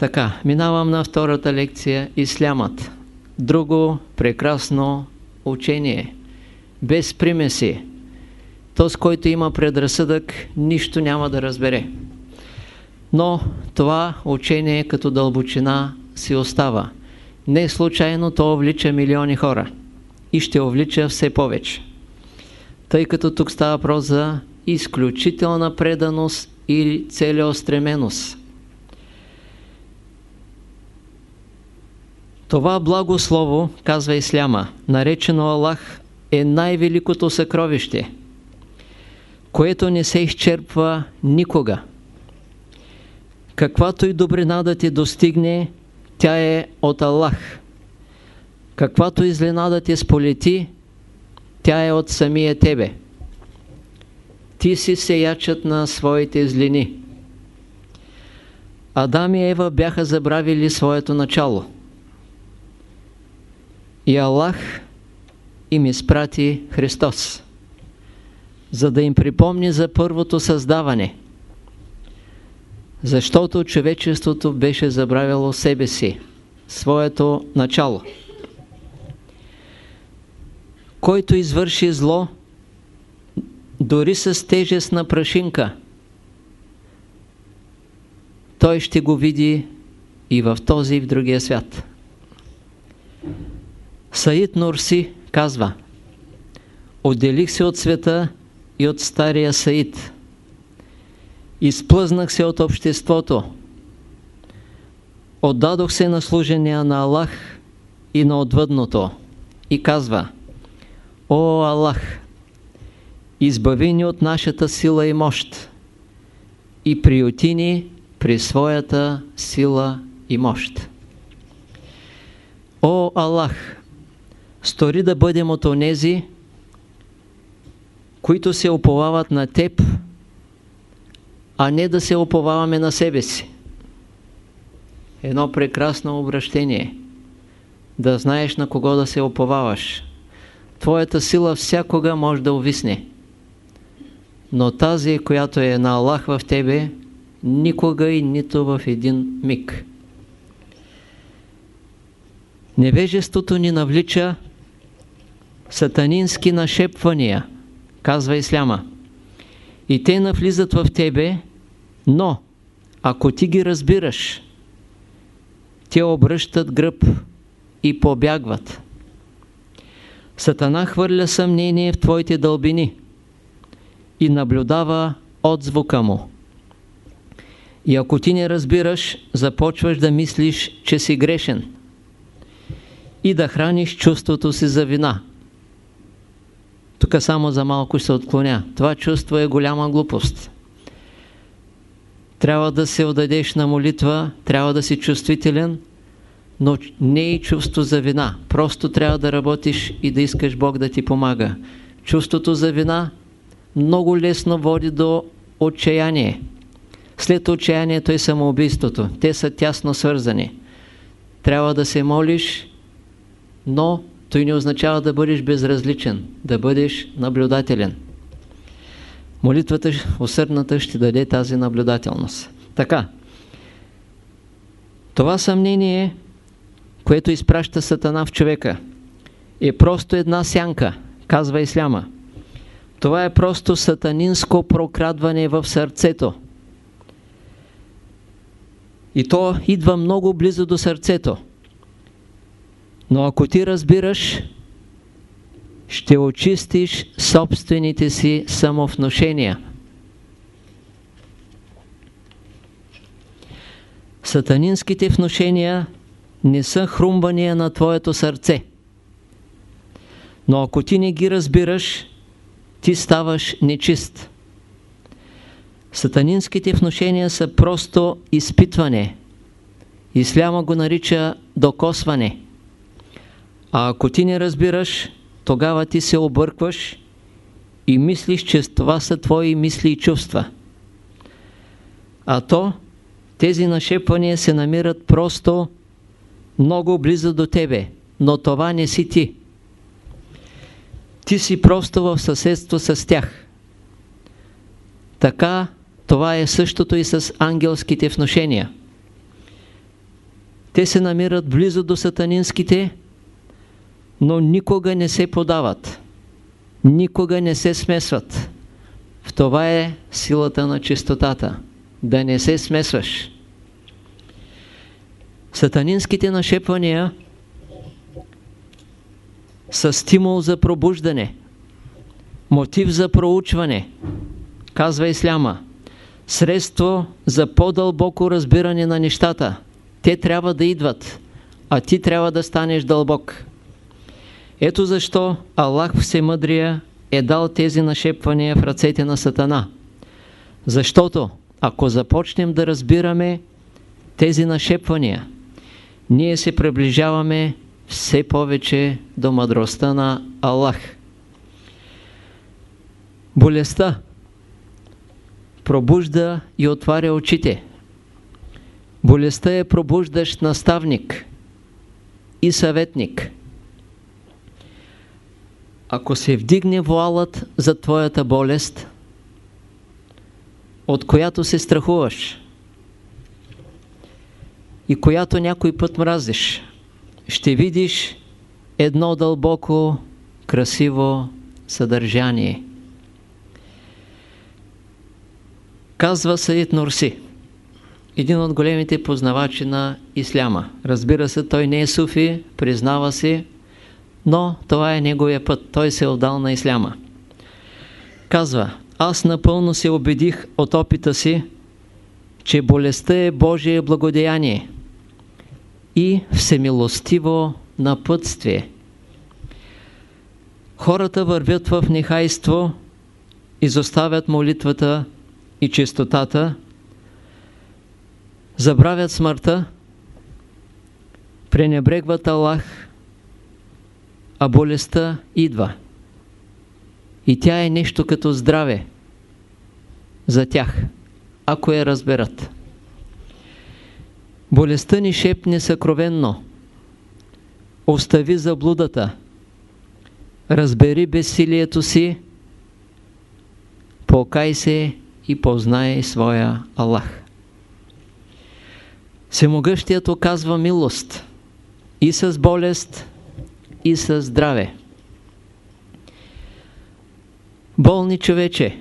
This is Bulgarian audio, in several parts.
Така, минавам на втората лекция Ислямът. Друго прекрасно учение. Без примеси. Този, който има предразсъдък, нищо няма да разбере. Но това учение като дълбочина си остава. Не случайно то увлича милиони хора и ще увлича все повече. Тъй като тук става въпрос за изключителна преданост или целеустременост. Това благослово, казва Исляма, наречено Аллах, е най-великото съкровище, което не се изчерпва никога. Каквато и добрина да ти достигне, тя е от Аллах. Каквато и злина да ти сполети, тя е от самия тебе. Ти си сеячът на своите злини. Адам и Ева бяха забравили своето начало. И Аллах им изпрати Христос, за да им припомни за първото създаване. Защото човечеството беше забравило себе си, своето начало. Който извърши зло, дори с тежест на прашинка, той ще го види и в този и в другия свят. Саид Нурси казва Отделих се от света и от стария Саид. Изплъзнах се от обществото. Отдадох се на служения на Аллах и на отвъдното. И казва О Аллах, избави ни от нашата сила и мощ и приюти ни при своята сила и мощ. О Аллах, стори да бъдем от онези, които се оповават на Теб, а не да се оповаваме на себе си. Едно прекрасно обращение. Да знаеш на кого да се оповаваш. Твоята сила всякога може да увисне. Но тази, която е на Аллах в тебе, никога и нито в един миг. Невежеството ни навлича сатанински нашепвания, казва Исляма. И те навлизат в тебе, но ако ти ги разбираш, те обръщат гръб и побягват. Сатана хвърля съмнение в твоите дълбини и наблюдава отзвука му. И ако ти не разбираш, започваш да мислиш, че си грешен и да храниш чувството си за вина. Тук само за малко се отклоня. Това чувство е голяма глупост. Трябва да се отдадеш на молитва, трябва да си чувствителен, но не и чувство за вина. Просто трябва да работиш и да искаш Бог да ти помага. Чувството за вина много лесно води до отчаяние. След отчаянието е самоубийството. Те са тясно свързани. Трябва да се молиш, но той не означава да бъдеш безразличен, да бъдеш наблюдателен. Молитвата усърдната ще даде тази наблюдателност. Така, това съмнение, което изпраща Сатана в човека, е просто една сянка, казва Исляма. Това е просто сатанинско прокрадване в сърцето. И то идва много близо до сърцето. Но ако ти разбираш, ще очистиш собствените си самовношения. Сатанинските вношения не са хрумвания на твоето сърце. Но ако ти не ги разбираш, ти ставаш нечист. Сатанинските вношения са просто изпитване. Исляма го нарича докосване. А ако ти не разбираш, тогава ти се объркваш и мислиш, че това са твои мисли и чувства. А то, тези нашепвания се намират просто много близо до тебе, но това не си ти. Ти си просто в съседство с тях. Така, това е същото и с ангелските вношения. Те се намират близо до сатанинските, но никога не се подават. Никога не се смесват. В това е силата на чистотата. Да не се смесваш. Сатанинските нашепвания са стимул за пробуждане, мотив за проучване, казва Исляма, средство за по-дълбоко разбиране на нещата. Те трябва да идват, а ти трябва да станеш дълбок. Ето защо Аллах Всемъдрия е дал тези нашепвания в ръцете на Сатана. Защото ако започнем да разбираме тези нашепвания, ние се приближаваме все повече до мъдростта на Аллах. Болестта пробужда и отваря очите. Болестта е пробуждащ наставник и съветник. Ако се вдигне вуалът за твоята болест, от която се страхуваш и която някой път мразиш, ще видиш едно дълбоко, красиво съдържание. Казва Саид Нурси, един от големите познавачи на Исляма. Разбира се, той не е суфи, признава се, но това е неговия път. Той се е отдал на Исляма. Казва, аз напълно се убедих от опита си, че болестта е Божие благодеяние и всемилостиво напътствие. Хората вървят в нехайство, изоставят молитвата и чистотата, забравят смъртта, пренебрегват Аллах, а болестта идва. И тя е нещо като здраве за тях, ако я разберат. Болестта ни шепне съкровенно. Остави заблудата. Разбери безсилието си. Покай се и познай своя Аллах. Всемогъщият оказва милост и с болест, и с здраве. Болни човече,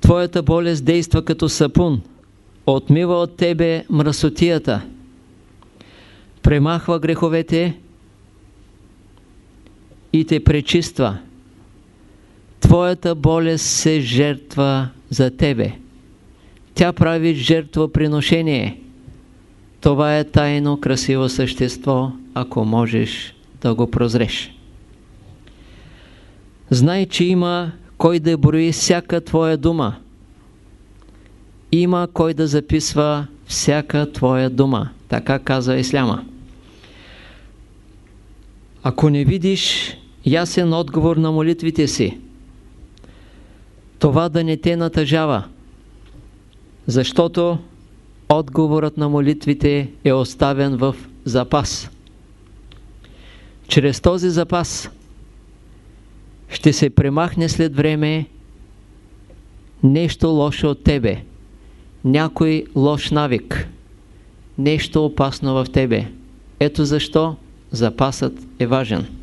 твоята болест действа като сапун – отмива от тебе мръсотията, премахва греховете и те пречиства. Твоята болест се жертва за тебе. Тя прави жертвоприношение. Това е тайно красиво същество, ако можеш да го прозреш. Знай, че има кой да брои всяка твоя дума има кой да записва всяка твоя дума. Така казва Исляма. Ако не видиш ясен отговор на молитвите си, това да не те натъжава, защото отговорът на молитвите е оставен в запас. Чрез този запас ще се премахне след време нещо лошо от тебе някой лош навик, нещо опасно в тебе. Ето защо запасът е важен.